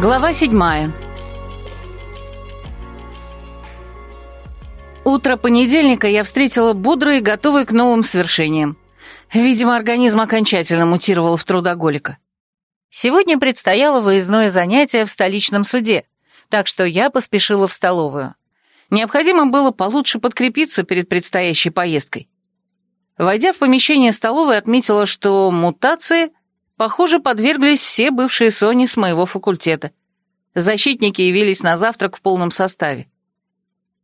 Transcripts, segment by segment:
Глава седьмая. Утро понедельника я встретила бодрой и готовой к новым свершениям. Видимо, организм окончательно мутировал в трудоголика. Сегодня предстояло выездное занятие в столичном суде, так что я поспешила в столовую. Необходимо было получше подкрепиться перед предстоящей поездкой. Войдя в помещение столовой, отметила, что мутации, похоже, подверглись все бывшие Сони с моего факультета. Защитники явились на завтрак в полном составе.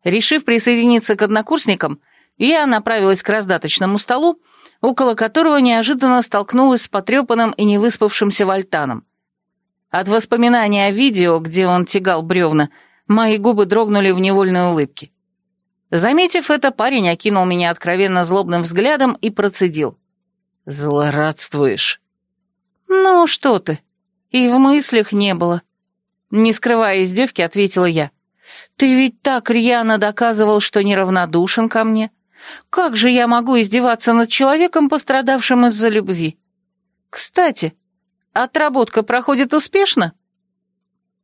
Решив присоединиться к однокурсникам, я направилась к раздаточному столу, около которого неожиданно столкнулась с потрепанным и невыспавшимся Вальтаном. От воспоминания о видео, где он тягал бревна, мои губы дрогнули в невольной улыбке. Заметив это, парень окинул меня откровенно злобным взглядом и процедил. «Злорадствуешь?» «Ну, что ты, и в мыслях не было». Не скрывая издевки, ответила я. «Ты ведь так рьяно доказывал, что неравнодушен ко мне. Как же я могу издеваться над человеком, пострадавшим из-за любви? Кстати, отработка проходит успешно?»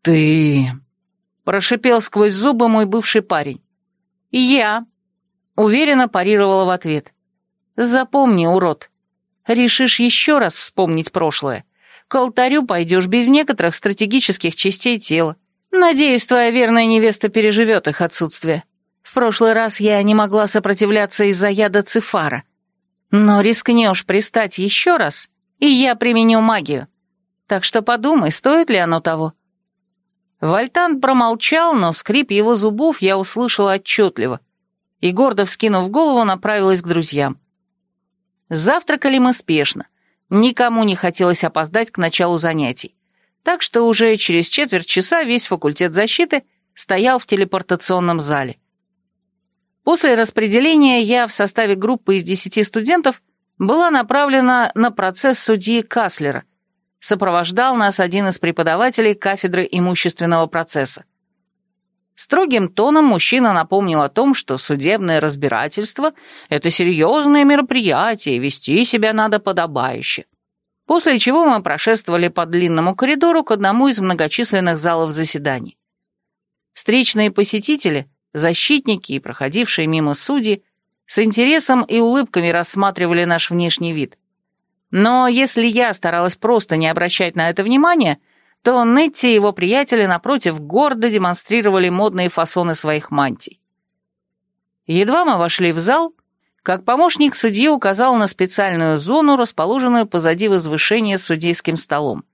«Ты...» — прошипел сквозь зубы мой бывший парень. «Я», — уверенно парировала в ответ. «Запомни, урод, решишь еще раз вспомнить прошлое. К алтарю пойдешь без некоторых стратегических частей тела. Надеюсь, твоя верная невеста переживет их отсутствие. В прошлый раз я не могла сопротивляться из-за яда цифара. Но рискнешь пристать еще раз, и я применю магию. Так что подумай, стоит ли оно того». Вальтан промолчал, но скрип его зубов я услышала отчетливо, и, гордо вскинув голову, направилась к друзьям. Завтракали мы спешно, никому не хотелось опоздать к началу занятий, так что уже через четверть часа весь факультет защиты стоял в телепортационном зале. После распределения я в составе группы из десяти студентов была направлена на процесс судьи Каслера, сопровождал нас один из преподавателей кафедры имущественного процесса. Строгим тоном мужчина напомнил о том, что судебное разбирательство – это серьезное мероприятие, вести себя надо подобающе. После чего мы прошествовали по длинному коридору к одному из многочисленных залов заседаний. Встречные посетители, защитники и проходившие мимо судьи с интересом и улыбками рассматривали наш внешний вид. Но если я старалась просто не обращать на это внимания, то Нетти и его приятели, напротив, гордо демонстрировали модные фасоны своих мантий. Едва мы вошли в зал, как помощник судьи указал на специальную зону, расположенную позади возвышения с судейским столом.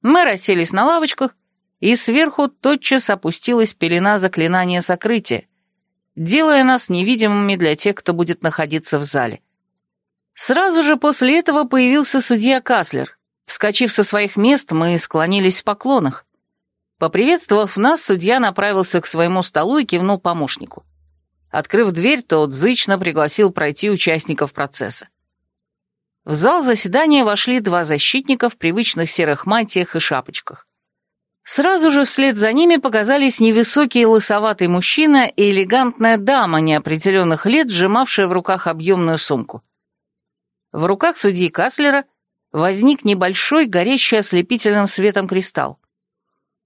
Мы расселись на лавочках, и сверху тотчас опустилась пелена заклинания сокрытия, делая нас невидимыми для тех, кто будет находиться в зале. Сразу же после этого появился судья Каслер. Вскочив со своих мест, мы склонились в поклонах. Поприветствовав нас, судья направился к своему столу и кивнул помощнику. Открыв дверь, тот зычно пригласил пройти участников процесса. В зал заседания вошли два защитника в привычных серых мантиях и шапочках. Сразу же вслед за ними показались невысокий лысоватый мужчина и элегантная дама неопределенных лет, сжимавшая в руках объемную сумку. В руках судьи Каслера возник небольшой, горящий ослепительным светом кристалл.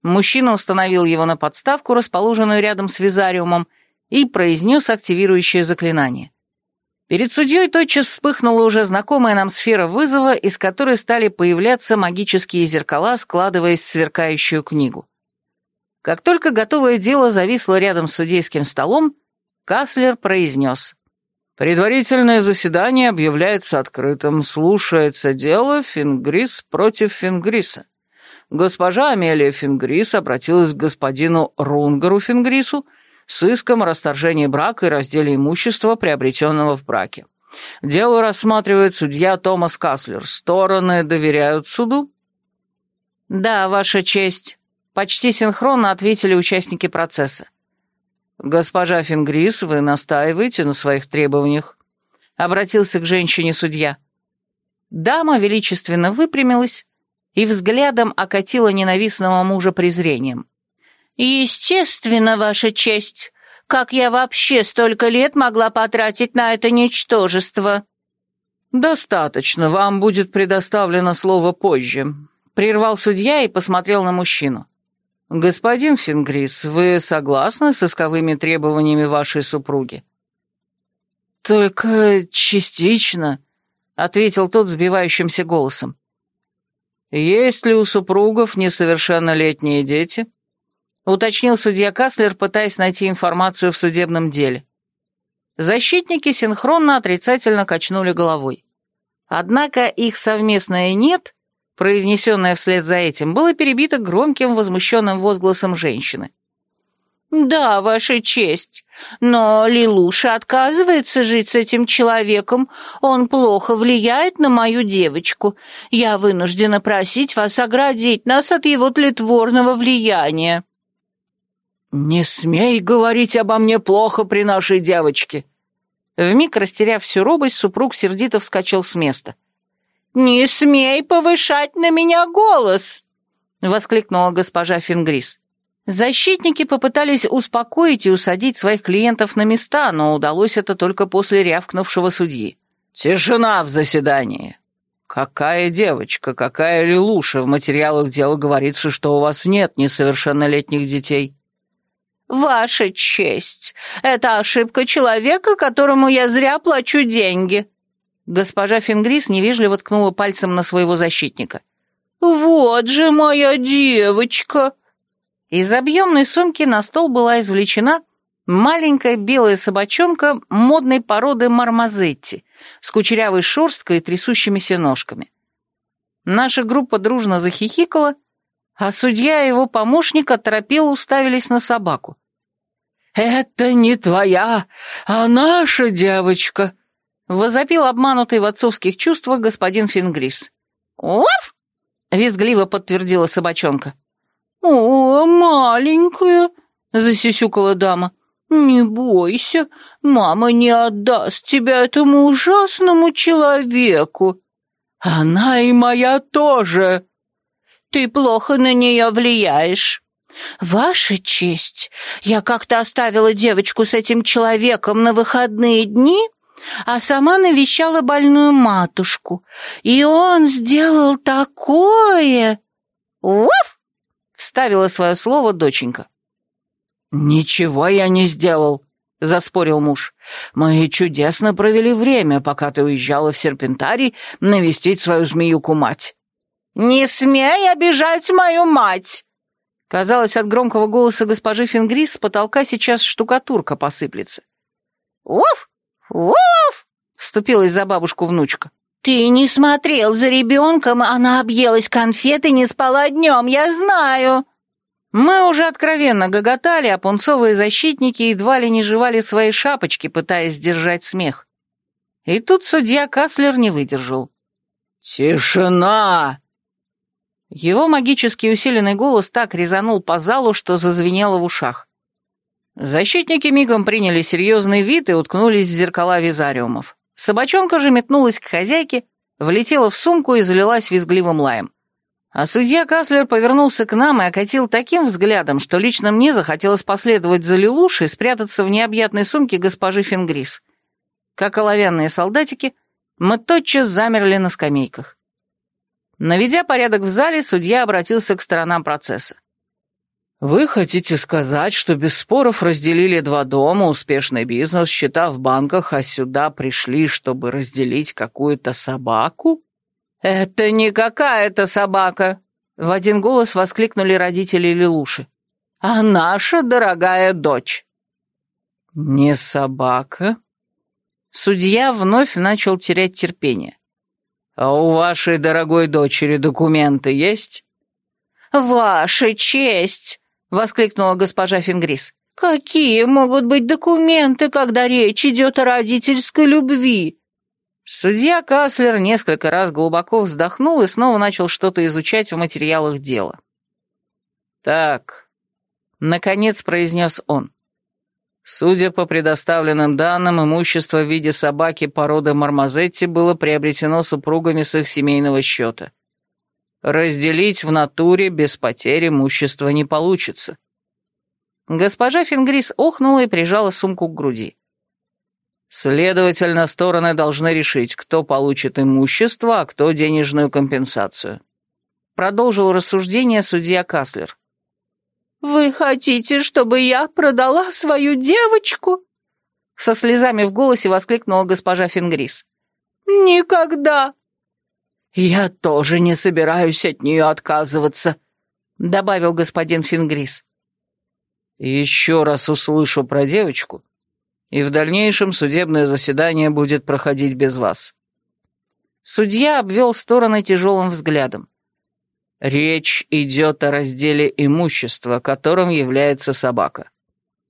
Мужчина установил его на подставку, расположенную рядом с визариумом, и произнес активирующее заклинание. Перед судьей тотчас вспыхнула уже знакомая нам сфера вызова, из которой стали появляться магические зеркала, складываясь в сверкающую книгу. Как только готовое дело зависло рядом с судейским столом, Каслер произнес Предварительное заседание объявляется открытым. Слушается дело Фингрис против Фингриса. Госпожа Амелия Фингрис обратилась к господину Рунгару Фингрису с иском о расторжении брака и разделе имущества, приобретенного в браке. Дело рассматривает судья Томас Каслер. Стороны доверяют суду? Да, Ваша честь. Почти синхронно ответили участники процесса. «Госпожа Фингрис, вы настаиваете на своих требованиях?» Обратился к женщине судья. Дама величественно выпрямилась и взглядом окатила ненавистного мужа презрением. «Естественно, Ваша честь. Как я вообще столько лет могла потратить на это ничтожество?» «Достаточно, вам будет предоставлено слово позже», — прервал судья и посмотрел на мужчину. «Господин Фингрис, вы согласны с исковыми требованиями вашей супруги?» «Только частично», — ответил тот сбивающимся голосом. «Есть ли у супругов несовершеннолетние дети?» — уточнил судья Каслер, пытаясь найти информацию в судебном деле. Защитники синхронно отрицательно качнули головой. Однако их совместное «нет» произнесенное вслед за этим, было перебито громким возмущенным возгласом женщины. «Да, Ваша честь, но Лилуша отказывается жить с этим человеком. Он плохо влияет на мою девочку. Я вынуждена просить вас оградить нас от его тлетворного влияния». «Не смей говорить обо мне плохо при нашей девочке!» Вмиг растеряв всю робость, супруг сердито вскочил с места. «Не смей повышать на меня голос!» — воскликнула госпожа Фингрис. Защитники попытались успокоить и усадить своих клиентов на места, но удалось это только после рявкнувшего судьи. «Тишина в заседании!» «Какая девочка, какая лилуша, в материалах дела говорится, что у вас нет несовершеннолетних детей». «Ваша честь, это ошибка человека, которому я зря плачу деньги», Госпожа Фингрис невежливо ткнула пальцем на своего защитника. «Вот же моя девочка!» Из объемной сумки на стол была извлечена маленькая белая собачонка модной породы мармозетти с кучерявой шерсткой и трясущимися ножками. Наша группа дружно захихикала, а судья и его помощник оторопело уставились на собаку. «Это не твоя, а наша девочка», Возопил обманутый в отцовских чувствах господин Фингрис. «Оф!» — визгливо подтвердила собачонка. «О, маленькая!» — засюсюкала дама. «Не бойся, мама не отдаст тебя этому ужасному человеку». «Она и моя тоже!» «Ты плохо на нее влияешь». «Ваша честь, я как-то оставила девочку с этим человеком на выходные дни а сама навещала больную матушку. И он сделал такое... «Уф!» — вставила свое слово доченька. «Ничего я не сделал», — заспорил муж. «Мы чудесно провели время, пока ты уезжала в серпентарий навестить свою змеюку-мать». «Не смей обижать мою мать!» Казалось, от громкого голоса госпожи Фингрис с потолка сейчас штукатурка посыплется. «Уф! «Уф!» — вступилась за бабушку внучка. «Ты не смотрел за ребенком, она объелась конфет и не спала днем, я знаю!» Мы уже откровенно гоготали, а пунцовые защитники едва ли не жевали свои шапочки, пытаясь сдержать смех. И тут судья Каслер не выдержал. «Тишина!» Его магически усиленный голос так резанул по залу, что зазвенело в ушах. Защитники мигом приняли серьезный вид и уткнулись в зеркала визариумов. Собачонка же метнулась к хозяйке, влетела в сумку и залилась визгливым лаем. А судья Каслер повернулся к нам и окатил таким взглядом, что лично мне захотелось последовать за Лилушей и спрятаться в необъятной сумке госпожи Фингрис. Как оловянные солдатики, мы тотчас замерли на скамейках. Наведя порядок в зале, судья обратился к сторонам процесса. «Вы хотите сказать, что без споров разделили два дома, успешный бизнес, счета в банках, а сюда пришли, чтобы разделить какую-то собаку?» «Это не какая-то собака!» — в один голос воскликнули родители Лилуши. «А наша дорогая дочь!» «Не собака?» Судья вновь начал терять терпение. «А у вашей дорогой дочери документы есть?» «Ваша честь!» — воскликнула госпожа Фингрис. «Какие могут быть документы, когда речь идет о родительской любви?» Судья Каслер несколько раз глубоко вздохнул и снова начал что-то изучать в материалах дела. «Так», — наконец произнес он, — «судя по предоставленным данным, имущество в виде собаки породы Мармозетти было приобретено супругами с их семейного счета. Разделить в натуре без потерь имущества не получится. Госпожа Фингрис охнула и прижала сумку к груди. Следовательно, стороны должны решить, кто получит имущество, а кто денежную компенсацию. Продолжил рассуждение судья Каслер. Вы хотите, чтобы я продала свою девочку?» Со слезами в голосе воскликнула госпожа Фингрис. «Никогда!» «Я тоже не собираюсь от нее отказываться», — добавил господин Фингрис. «Еще раз услышу про девочку, и в дальнейшем судебное заседание будет проходить без вас». Судья обвел стороны тяжелым взглядом. «Речь идет о разделе имущества, которым является собака».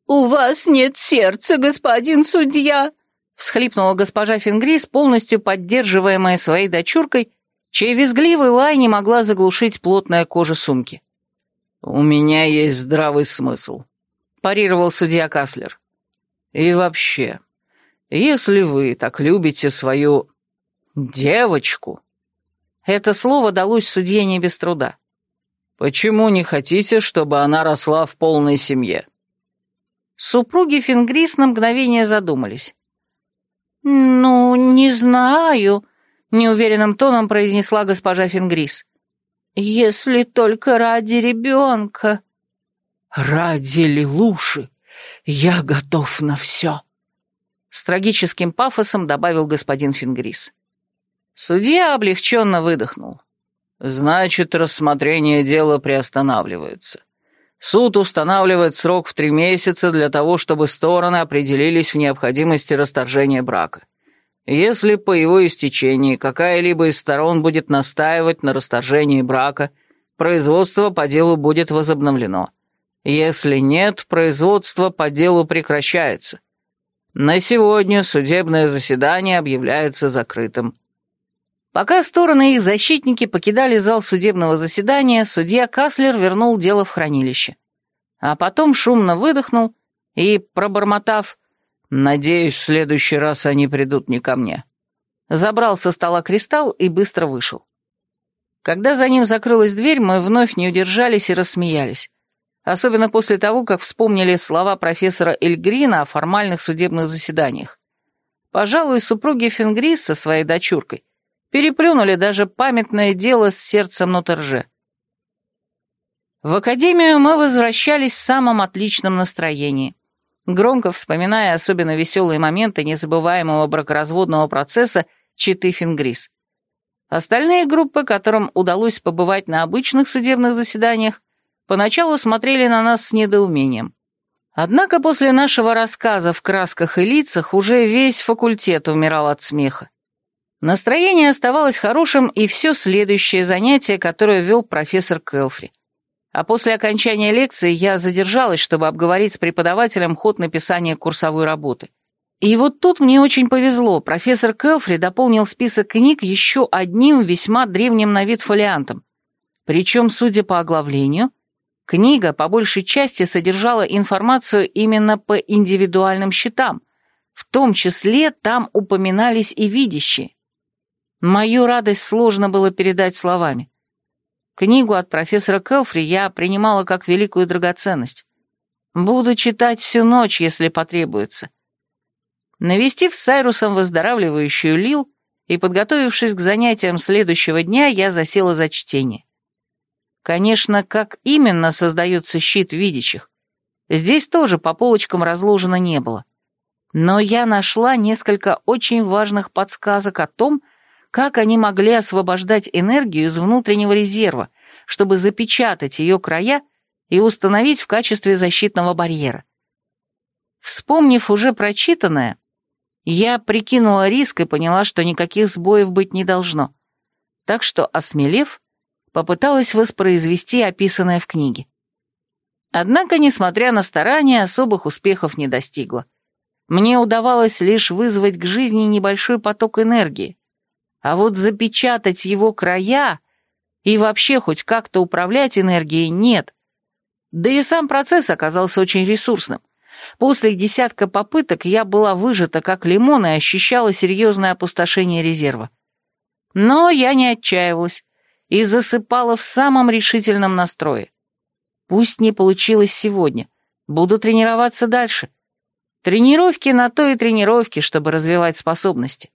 «У вас нет сердца, господин судья!» всхлипнула госпожа Фингрис, полностью поддерживаемая своей дочуркой, чей визгливый лай не могла заглушить плотная кожа сумки. «У меня есть здравый смысл», — парировал судья Каслер. «И вообще, если вы так любите свою девочку...» Это слово далось судье не без труда. «Почему не хотите, чтобы она росла в полной семье?» Супруги Фингрис на мгновение задумались. «Ну, не знаю», — неуверенным тоном произнесла госпожа Фингрис. «Если только ради ребенка». «Ради Лилуши я готов на все», — с трагическим пафосом добавил господин Фингрис. Судья облегченно выдохнул. «Значит, рассмотрение дела приостанавливается. Суд устанавливает срок в три месяца для того, чтобы стороны определились в необходимости расторжения брака. Если по его истечении какая-либо из сторон будет настаивать на расторжении брака, производство по делу будет возобновлено. Если нет, производство по делу прекращается. На сегодня судебное заседание объявляется закрытым. Пока стороны и их защитники покидали зал судебного заседания, судья Каслер вернул дело в хранилище. А потом шумно выдохнул и, пробормотав «Надеюсь, в следующий раз они придут не ко мне», забрал со стола кристалл и быстро вышел. Когда за ним закрылась дверь, мы вновь не удержались и рассмеялись. Особенно после того, как вспомнили слова профессора Эльгрина о формальных судебных заседаниях. Пожалуй, супруги Фингрис со своей дочуркой Переплюнули даже памятное дело с сердцем Нутерже. В академию мы возвращались в самом отличном настроении, громко вспоминая особенно веселые моменты незабываемого бракоразводного процесса Читы Фингрис. Остальные группы, которым удалось побывать на обычных судебных заседаниях, поначалу смотрели на нас с недоумением. Однако после нашего рассказа в красках и лицах уже весь факультет умирал от смеха. Настроение оставалось хорошим и все следующее занятие, которое вел профессор Келфри. А после окончания лекции я задержалась, чтобы обговорить с преподавателем ход написания курсовой работы. И вот тут мне очень повезло, профессор Келфри дополнил список книг еще одним весьма древним на вид фолиантом. Причем, судя по оглавлению, книга по большей части содержала информацию именно по индивидуальным счетам, в том числе там упоминались и видящие. Мою радость сложно было передать словами. Книгу от профессора Келфри я принимала как великую драгоценность. Буду читать всю ночь, если потребуется. Навестив с Сайрусом выздоравливающую Лил и подготовившись к занятиям следующего дня, я засела за чтение. Конечно, как именно создается щит видящих, здесь тоже по полочкам разложено не было. Но я нашла несколько очень важных подсказок о том, как они могли освобождать энергию из внутреннего резерва, чтобы запечатать ее края и установить в качестве защитного барьера? Вспомнив уже прочитанное, я прикинула риск и поняла, что никаких сбоев быть не должно. Так что, осмелев, попыталась воспроизвести описанное в книге. Однако, несмотря на старания, особых успехов не достигла. Мне удавалось лишь вызвать к жизни небольшой поток энергии, а вот запечатать его края и вообще хоть как-то управлять энергией нет. Да и сам процесс оказался очень ресурсным. После десятка попыток я была выжата как лимон и ощущала серьезное опустошение резерва. Но я не отчаивалась и засыпала в самом решительном настрое. Пусть не получилось сегодня, буду тренироваться дальше. Тренировки на то и тренировки, чтобы развивать способности.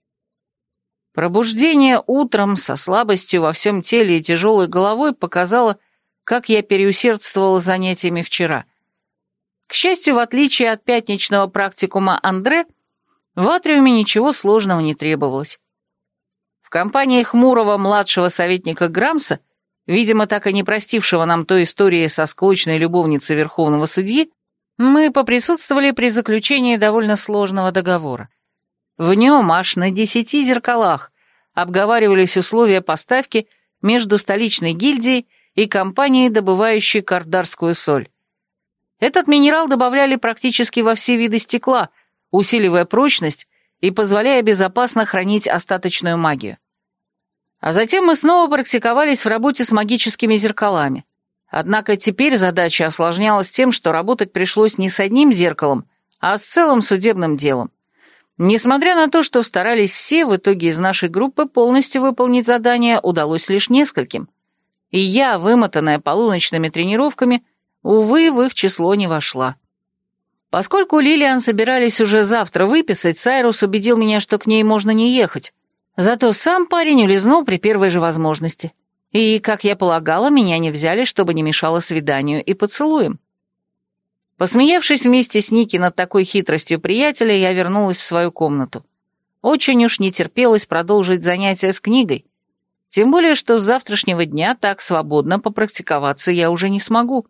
Пробуждение утром со слабостью во всем теле и тяжелой головой показало, как я переусердствовала занятиями вчера. К счастью, в отличие от пятничного практикума Андре, в атриуме ничего сложного не требовалось. В компании хмурого младшего советника Грамса, видимо, так и не простившего нам той истории со склочной любовницей верховного судьи, мы поприсутствовали при заключении довольно сложного договора. В нем аж на десяти зеркалах обговаривались условия поставки между столичной гильдией и компанией, добывающей кардарскую соль. Этот минерал добавляли практически во все виды стекла, усиливая прочность и позволяя безопасно хранить остаточную магию. А затем мы снова практиковались в работе с магическими зеркалами. Однако теперь задача осложнялась тем, что работать пришлось не с одним зеркалом, а с целым судебным делом. Несмотря на то, что старались все, в итоге из нашей группы полностью выполнить задание удалось лишь нескольким. И я, вымотанная полуночными тренировками, увы, в их число не вошла. Поскольку Лилиан собирались уже завтра выписать, Сайрус убедил меня, что к ней можно не ехать. Зато сам парень улизнул при первой же возможности. И, как я полагала, меня не взяли, чтобы не мешало свиданию и поцелуем. Посмеявшись вместе с Ники над такой хитростью приятеля, я вернулась в свою комнату. Очень уж не терпелось продолжить занятия с книгой. Тем более, что с завтрашнего дня так свободно попрактиковаться я уже не смогу.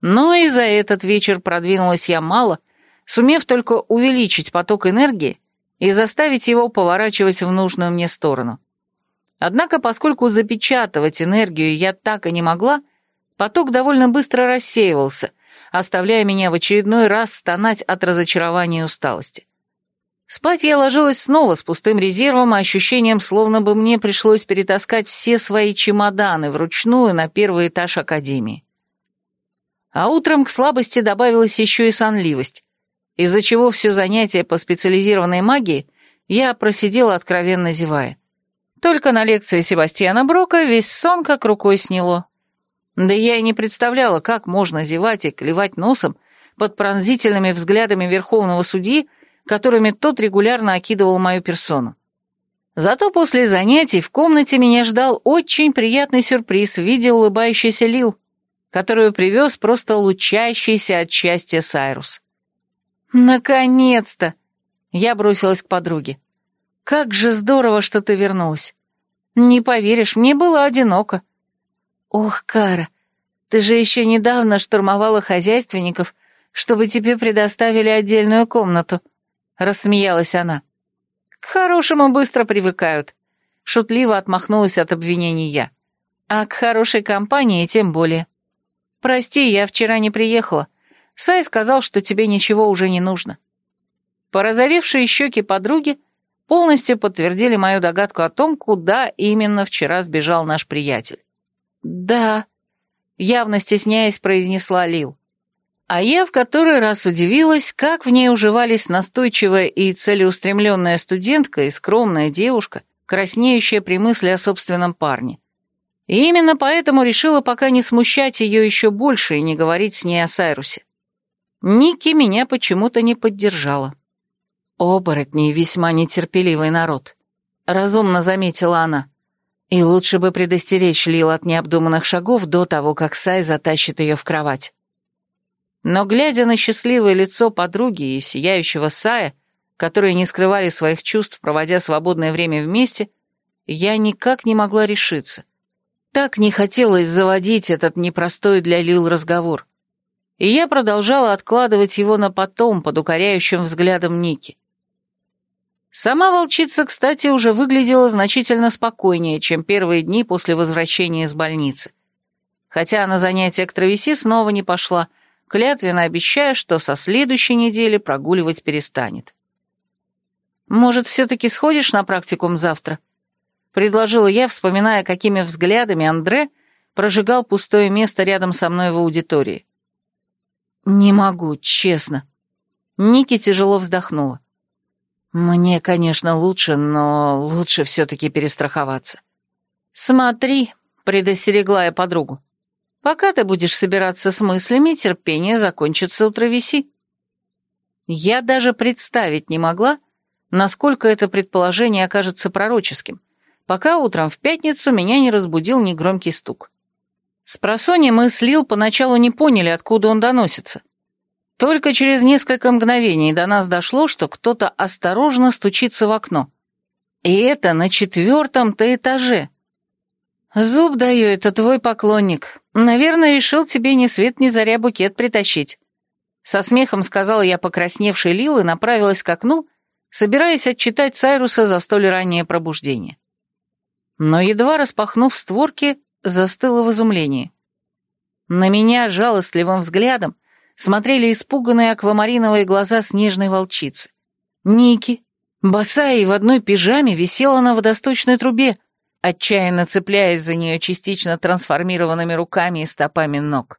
Но и за этот вечер продвинулась я мало, сумев только увеличить поток энергии и заставить его поворачивать в нужную мне сторону. Однако, поскольку запечатывать энергию я так и не могла, поток довольно быстро рассеивался, оставляя меня в очередной раз стонать от разочарования и усталости. Спать я ложилась снова с пустым резервом и ощущением, словно бы мне пришлось перетаскать все свои чемоданы вручную на первый этаж академии. А утром к слабости добавилась еще и сонливость, из-за чего все занятие по специализированной магии я просидела откровенно зевая. Только на лекции Себастьяна Брока весь сон как рукой сняло. Да я и не представляла, как можно зевать и клевать носом под пронзительными взглядами верховного судьи, которыми тот регулярно окидывал мою персону. Зато после занятий в комнате меня ждал очень приятный сюрприз в виде улыбающейся Лил, которую привез просто лучащийся от счастья Сайрус. «Наконец-то!» Я бросилась к подруге. Как же здорово, что ты вернулась. Не поверишь, мне было одиноко. Ох, Кара, ты же еще недавно штурмовала хозяйственников, чтобы тебе предоставили отдельную комнату, рассмеялась она. К хорошему быстро привыкают. Шутливо отмахнулась от обвинений я. А к хорошей компании тем более. Прости, я вчера не приехала. Сай сказал, что тебе ничего уже не нужно. Порозовевшие щеки подруги полностью подтвердили мою догадку о том, куда именно вчера сбежал наш приятель. «Да», — явно стесняясь, произнесла Лил. А я в который раз удивилась, как в ней уживались настойчивая и целеустремленная студентка и скромная девушка, краснеющая при мысли о собственном парне. И именно поэтому решила пока не смущать ее еще больше и не говорить с ней о Сайрусе. Ники меня почему-то не поддержала. «Оборотни — весьма нетерпеливый народ», — разумно заметила она. «И лучше бы предостеречь Лил от необдуманных шагов до того, как Сай затащит ее в кровать». Но, глядя на счастливое лицо подруги и сияющего Сая, которые не скрывали своих чувств, проводя свободное время вместе, я никак не могла решиться. Так не хотелось заводить этот непростой для Лил разговор. И я продолжала откладывать его на потом под укоряющим взглядом Ники. Сама волчица, кстати, уже выглядела значительно спокойнее, чем первые дни после возвращения из больницы. Хотя на занятия к травеси снова не пошла, клятвенно обещая, что со следующей недели прогуливать перестанет. «Может, все-таки сходишь на практикум завтра?» — предложила я, вспоминая, какими взглядами Андре прожигал пустое место рядом со мной в аудитории. «Не могу, честно». Ники тяжело вздохнула. «Мне, конечно, лучше, но лучше все-таки перестраховаться». «Смотри», — предостерегла я подругу, «пока ты будешь собираться с мыслями, терпение закончится у травеси». Я даже представить не могла, насколько это предположение окажется пророческим, пока утром в пятницу меня не разбудил негромкий стук. С просони мы с Лил поначалу не поняли, откуда он доносится. Только через несколько мгновений до нас дошло, что кто-то осторожно стучится в окно. И это на четвертом-то этаже. Зуб даю, это твой поклонник. Наверное, решил тебе ни свет ни заря букет притащить. Со смехом сказала я покрасневшей Лил и направилась к окну, собираясь отчитать Сайруса за столь раннее пробуждение. Но едва распахнув створки, застыла в изумлении. На меня жалостливым взглядом смотрели испуганные аквамариновые глаза снежной волчицы. Ники, босая и в одной пижаме, висела на водосточной трубе, отчаянно цепляясь за нее частично трансформированными руками и стопами ног.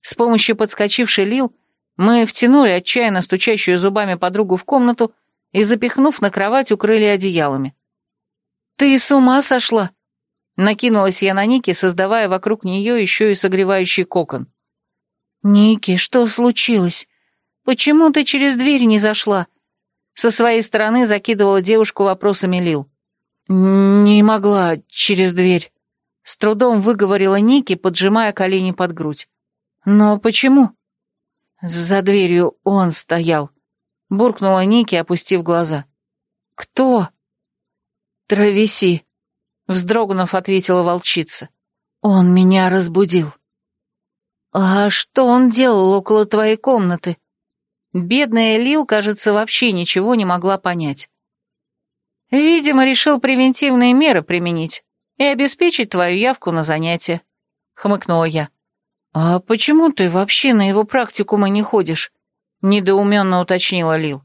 С помощью подскочившей Лил мы втянули отчаянно стучащую зубами подругу в комнату и, запихнув на кровать, укрыли одеялами. «Ты с ума сошла?» Накинулась я на Ники, создавая вокруг нее еще и согревающий кокон. «Ники, что случилось? Почему ты через дверь не зашла?» Со своей стороны закидывала девушку вопросами Лил. «Не могла через дверь», — с трудом выговорила Ники, поджимая колени под грудь. «Но почему?» «За дверью он стоял», — буркнула Ники, опустив глаза. «Кто?» «Травеси», — вздрогнув, ответила волчица. «Он меня разбудил». «А что он делал около твоей комнаты?» Бедная Лил, кажется, вообще ничего не могла понять. «Видимо, решил превентивные меры применить и обеспечить твою явку на занятия», — хмыкнула я. «А почему ты вообще на его практикумы не ходишь?» — недоуменно уточнила Лил.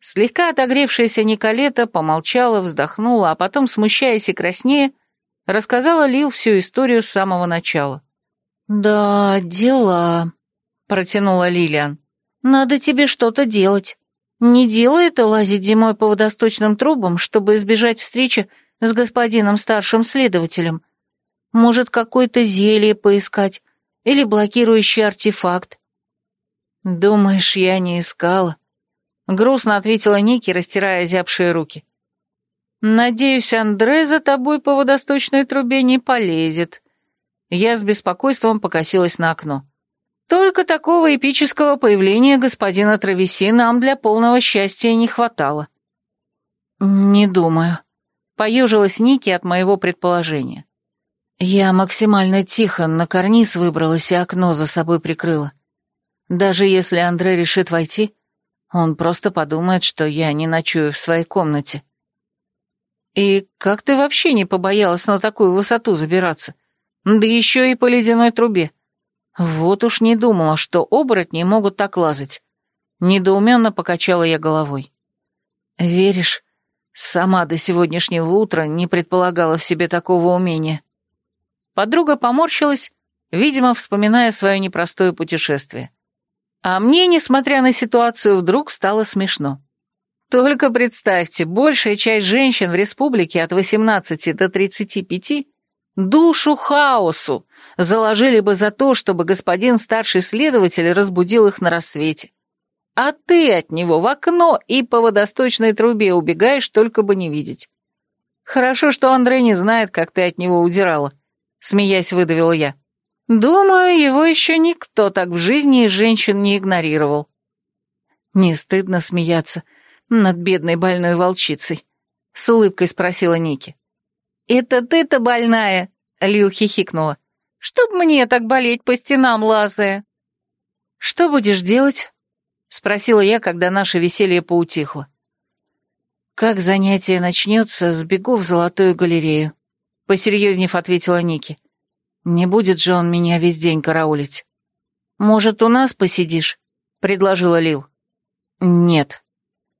Слегка отогревшаяся Николета помолчала, вздохнула, а потом, смущаясь и краснея, рассказала Лил всю историю с самого начала. «Да, дела», — протянула Лилиан. «Надо тебе что-то делать. Не делай это лазить зимой по водосточным трубам, чтобы избежать встречи с господином старшим следователем. Может, какое-то зелье поискать или блокирующий артефакт. «Думаешь, я не искала?» Грустно ответила Ники, растирая зябшие руки. «Надеюсь, Андре за тобой по водосточной трубе не полезет». Я с беспокойством покосилась на окно. Только такого эпического появления господина Травеси нам для полного счастья не хватало. «Не думаю», — поежилась Ники от моего предположения. Я максимально тихо на карниз выбралась и окно за собой прикрыла. Даже если Андре решит войти, он просто подумает, что я не ночую в своей комнате. И как ты вообще не побоялась на такую высоту забираться? Да еще и по ледяной трубе. Вот уж не думала, что оборотни могут так лазать. Недоуменно покачала я головой. Веришь, сама до сегодняшнего утра не предполагала в себе такого умения. Подруга поморщилась, видимо, вспоминая свое непростое путешествие. А мне, несмотря на ситуацию, вдруг стало смешно. Только представьте, большая часть женщин в республике от 18 до 35 душу хаосу заложили бы за то, чтобы господин старший следователь разбудил их на рассвете. А ты от него в окно и по водосточной трубе убегаешь, только бы не видеть. Хорошо, что Андрей не знает, как ты от него удирала смеясь выдавила я. Думаю, его еще никто так в жизни и женщин не игнорировал. Не стыдно смеяться над бедной больной волчицей, с улыбкой спросила Ники. Это ты-то больная, Лил хихикнула. Чтоб мне так болеть по стенам лазая. Что будешь делать? Спросила я, когда наше веселье поутихло. Как занятие начнется, сбегу в золотую галерею. Посерьезнев ответила Ники. Не будет же он меня весь день караулить. Может, у нас посидишь? Предложила Лил. Нет.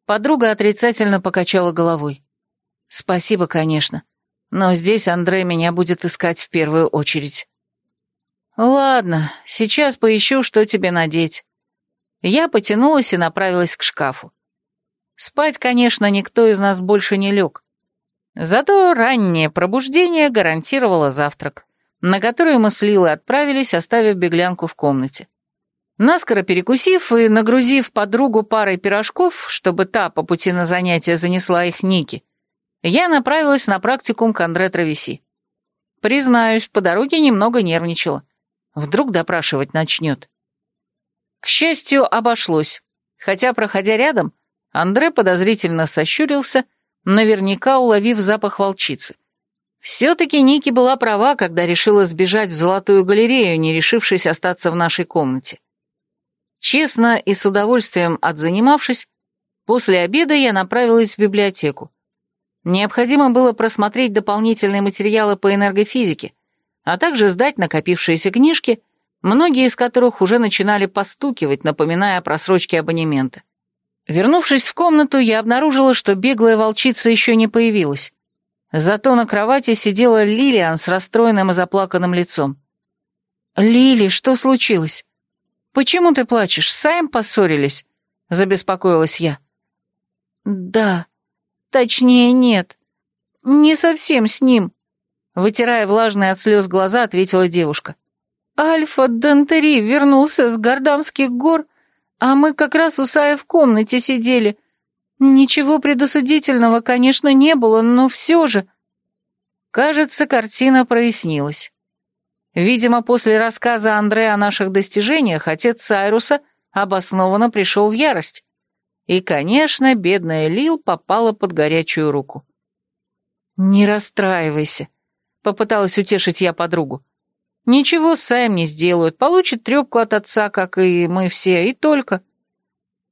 Подруга отрицательно покачала головой. Спасибо, конечно. Но здесь Андрей меня будет искать в первую очередь. Ладно, сейчас поищу, что тебе надеть. Я потянулась и направилась к шкафу. Спать, конечно, никто из нас больше не лег. Зато раннее пробуждение гарантировало завтрак, на который мы с Лилой отправились, оставив беглянку в комнате. Наскоро перекусив и нагрузив подругу парой пирожков, чтобы та по пути на занятия занесла их Ники, я направилась на практикум к Андре Травеси. Признаюсь, по дороге немного нервничала. Вдруг допрашивать начнет. К счастью, обошлось. Хотя, проходя рядом, Андре подозрительно сощурился, наверняка уловив запах волчицы. Все-таки Ники была права, когда решила сбежать в Золотую галерею, не решившись остаться в нашей комнате. Честно и с удовольствием отзанимавшись, после обеда я направилась в библиотеку. Необходимо было просмотреть дополнительные материалы по энергофизике, а также сдать накопившиеся книжки, многие из которых уже начинали постукивать, напоминая о просрочке абонемента. Вернувшись в комнату, я обнаружила, что беглая волчица еще не появилась. Зато на кровати сидела Лилиан с расстроенным и заплаканным лицом. «Лили, что случилось? Почему ты плачешь? Саем поссорились?» — забеспокоилась я. «Да, точнее нет. Не совсем с ним», — вытирая влажные от слез глаза, ответила девушка. «Альфа Дантери вернулся с Гордамских гор, а мы как раз у Сая в комнате сидели. Ничего предосудительного, конечно, не было, но все же... Кажется, картина прояснилась. Видимо, после рассказа Андре о наших достижениях отец Сайруса обоснованно пришел в ярость. И, конечно, бедная Лил попала под горячую руку. «Не расстраивайся», — попыталась утешить я подругу. «Ничего с Саем не сделают, получит трепку от отца, как и мы все, и только».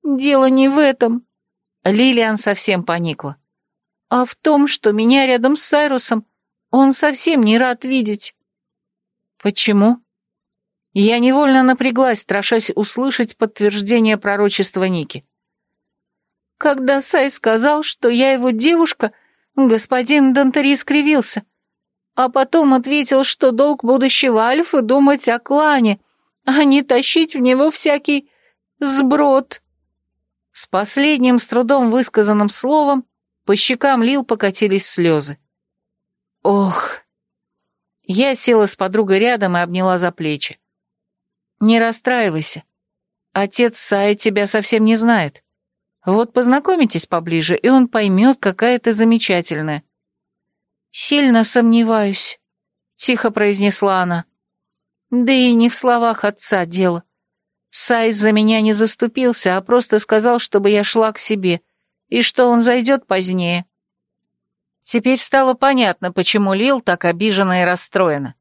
«Дело не в этом», Лилиан совсем поникла. «А в том, что меня рядом с Сайрусом он совсем не рад видеть». «Почему?» Я невольно напряглась, страшась услышать подтверждение пророчества Ники. Когда Сай сказал, что я его девушка, господин Дантери скривился, а потом ответил, что долг будущего Альфа думать о клане, а не тащить в него всякий сброд. С последним с трудом высказанным словом по щекам Лил покатились слезы. Ох! Я села с подругой рядом и обняла за плечи. Не расстраивайся. Отец Сая тебя совсем не знает. Вот познакомитесь поближе, и он поймет, какая ты замечательная. Сильно сомневаюсь, тихо произнесла она. Да и не в словах отца дело. Сайз за меня не заступился, а просто сказал, чтобы я шла к себе, и что он зайдет позднее. Теперь стало понятно, почему Лил так обижена и расстроена.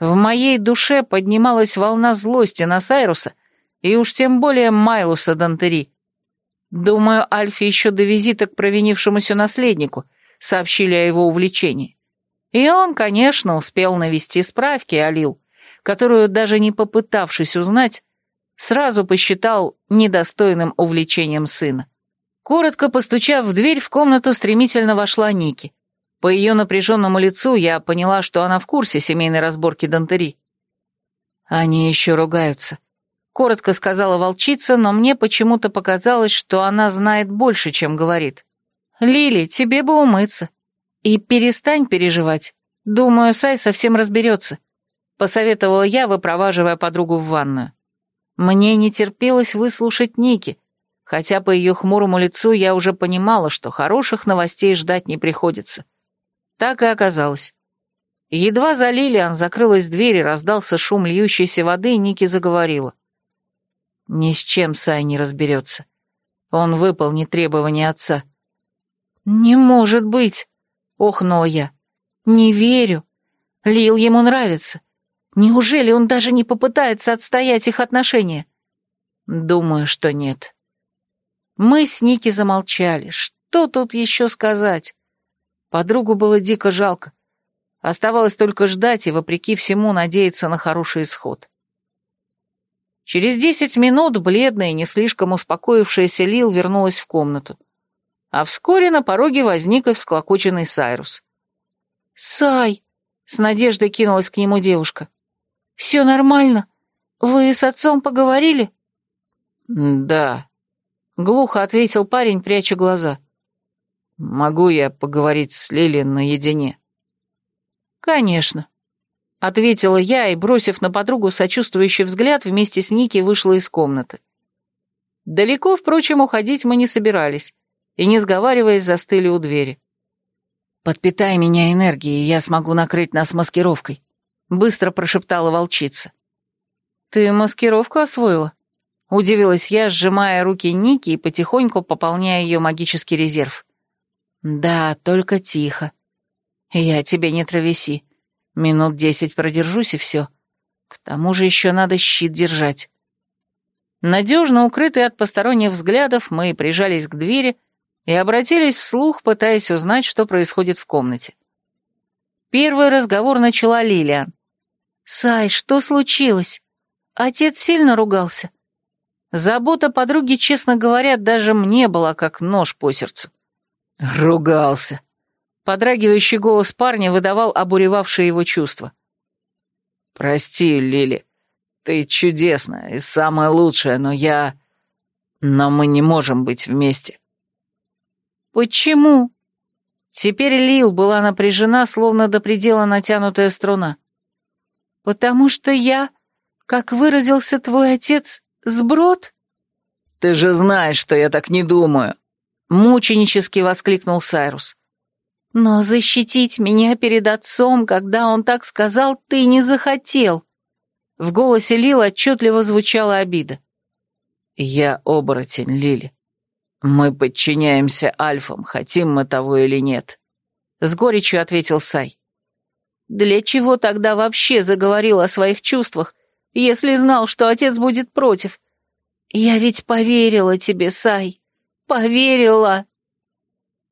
В моей душе поднималась волна злости на Сайруса, и уж тем более Майлуса Дантери. Думаю, Альфе еще до визита к провинившемуся наследнику сообщили о его увлечении. И он, конечно, успел навести справки о Лил, которую, даже не попытавшись узнать, сразу посчитал недостойным увлечением сына. Коротко постучав в дверь, в комнату стремительно вошла Ники. По ее напряженному лицу я поняла, что она в курсе семейной разборки Дантери. «Они еще ругаются», — коротко сказала волчица, но мне почему-то показалось, что она знает больше, чем говорит. «Лили, тебе бы умыться. И перестань переживать. Думаю, Сай совсем разберется», — посоветовала я, выпроваживая подругу в ванную. Мне не терпелось выслушать Ники, хотя по ее хмурому лицу я уже понимала, что хороших новостей ждать не приходится. Так и оказалось. Едва за Лилиан закрылась дверь и раздался шум льющейся воды, Ники заговорила. Ни с чем Сай не разберется. Он выполнит требования отца. «Не может быть!» — охнула я. «Не верю. Лил ему нравится. Неужели он даже не попытается отстоять их отношения? Думаю, что нет. Мы с Ники замолчали. Что тут еще сказать? Подругу было дико жалко. Оставалось только ждать и, вопреки всему, надеяться на хороший исход. Через десять минут бледная не слишком успокоившаяся Лил вернулась в комнату. А вскоре на пороге возник и всклокоченный Сайрус. «Сай!» — с надеждой кинулась к нему девушка. «Все нормально? Вы с отцом поговорили?» «Да», — глухо ответил парень, пряча глаза. «Могу я поговорить с Лили наедине?» «Конечно», — ответила я и, бросив на подругу сочувствующий взгляд, вместе с Ники вышла из комнаты. Далеко, впрочем, уходить мы не собирались, и, не сговариваясь, застыли у двери. «Подпитай меня энергией, я смогу накрыть нас маскировкой», — быстро прошептала волчица. «Ты маскировку освоила?» — удивилась я, сжимая руки Ники и потихоньку пополняя ее магический резерв. «Да, только тихо. Я тебе не травеси. Минут десять продержусь и все. К тому же еще надо щит держать». Надежно укрытые от посторонних взглядов, мы прижались к двери и обратились вслух, пытаясь узнать, что происходит в комнате. Первый разговор начала Лилиан. «Сай, что случилось? Отец сильно ругался?» Забота подруги, честно говоря, даже мне была как нож по сердцу. «Ругался». Подрагивающий голос парня выдавал обуревавшие его чувства. «Прости, Лили, ты чудесная и самая лучшая, но я... Но мы не можем быть вместе». «Почему?» Теперь Лил была напряжена, словно до предела натянутая струна. «Потому что я, как выразился твой отец, сброд?» «Ты же знаешь, что я так не думаю!» Мученически воскликнул Сайрус. «Но защитить меня перед отцом, когда он так сказал, ты не захотел!» В голосе Лил отчетливо звучала обида. «Я оборотень, Лили. Мы подчиняемся альфам, хотим мы того или нет», — с горечью ответил Сай. «Для чего тогда вообще заговорил о своих чувствах, если знал, что отец будет против? Я ведь поверила тебе, Сай, поверила!»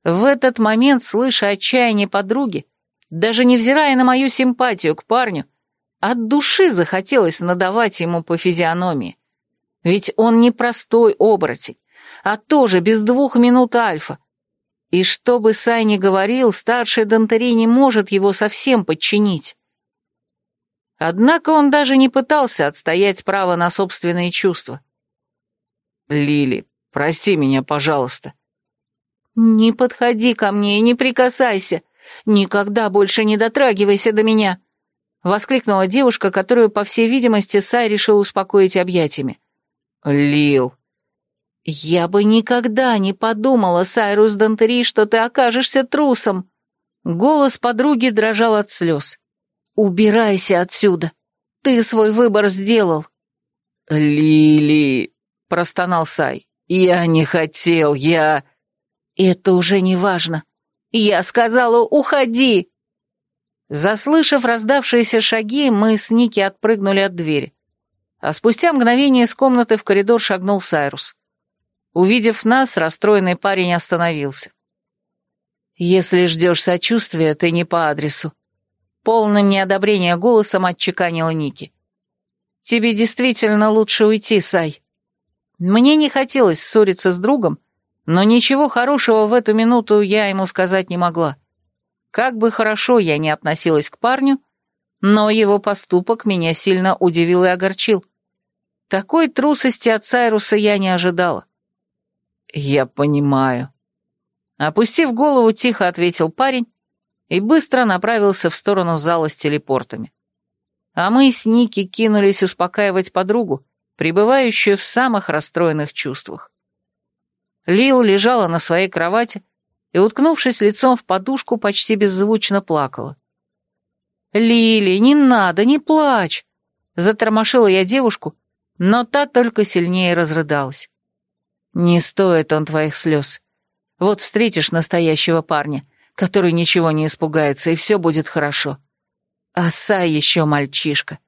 В этот момент, слыша отчаяние подруги, даже невзирая на мою симпатию к парню, от души захотелось надавать ему по физиономии. Ведь он не простой оборотень, а тоже без двух минут альфа. И что бы Сай ни говорил, старший Дантери не может его совсем подчинить. Однако он даже не пытался отстоять право на собственные чувства. «Лили, прости меня, пожалуйста». «Не подходи ко мне и не прикасайся. Никогда больше не дотрагивайся до меня», — воскликнула девушка, которую, по всей видимости, Сай решил успокоить объятиями. «Лил». «Я бы никогда не подумала, Сайрус Дантери, что ты окажешься трусом!» Голос подруги дрожал от слез. «Убирайся отсюда! Ты свой выбор сделал!» «Лили!» — простонал Сай. «Я не хотел, я...» «Это уже не важно. Я сказала, уходи!» Заслышав раздавшиеся шаги, мы с Ники отпрыгнули от двери. А спустя мгновение из комнаты в коридор шагнул Сайрус. Увидев нас, расстроенный парень остановился. «Если ждешь сочувствия, ты не по адресу», — полным неодобрения голосом отчеканила Ники. «Тебе действительно лучше уйти, Сай. Мне не хотелось ссориться с другом, но ничего хорошего в эту минуту я ему сказать не могла. Как бы хорошо я ни относилась к парню, но его поступок меня сильно удивил и огорчил. Такой трусости от Сайруса я не ожидала. «Я понимаю». Опустив голову, тихо ответил парень и быстро направился в сторону зала с телепортами. А мы с Ники кинулись успокаивать подругу, пребывающую в самых расстроенных чувствах. Лил лежала на своей кровати, и, уткнувшись лицом в подушку, почти беззвучно плакала. «Лили, не надо, не плачь!» Затормошила я девушку, но та только сильнее разрыдалась. «Не стоит он твоих слез. Вот встретишь настоящего парня, который ничего не испугается, и все будет хорошо. А Сай еще мальчишка,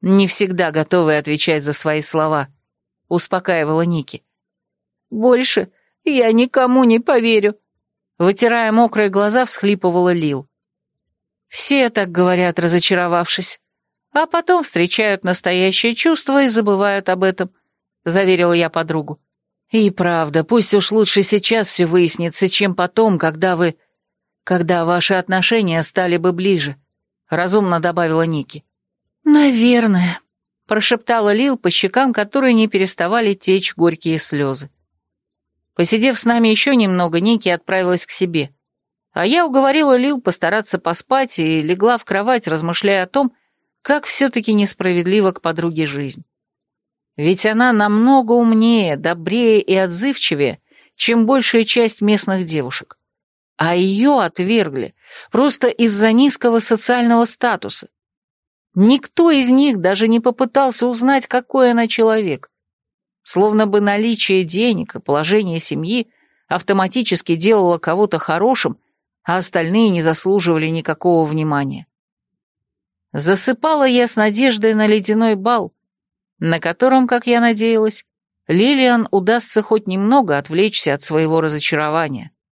не всегда готовый отвечать за свои слова», — успокаивала Ники. «Больше я никому не поверю», Вытирая мокрые глаза, всхлипывала Лил. Все так говорят, разочаровавшись. А потом встречают настоящее чувство и забывают об этом, заверила я подругу. И правда, пусть уж лучше сейчас все выяснится, чем потом, когда вы... Когда ваши отношения стали бы ближе, разумно добавила Ники. Наверное, прошептала Лил по щекам, которые не переставали течь горькие слезы. Посидев с нами еще немного, Ники отправилась к себе. А я уговорила Лил постараться поспать и легла в кровать, размышляя о том, как все-таки несправедлива к подруге жизнь. Ведь она намного умнее, добрее и отзывчивее, чем большая часть местных девушек. а ее отвергли просто из-за низкого социального статуса. Никто из них даже не попытался узнать, какой она человек. Словно бы наличие денег и положение семьи автоматически делало кого-то хорошим, а остальные не заслуживали никакого внимания. Засыпала я с надеждой на ледяной бал, на котором, как я надеялась, Лилиан удастся хоть немного отвлечься от своего разочарования.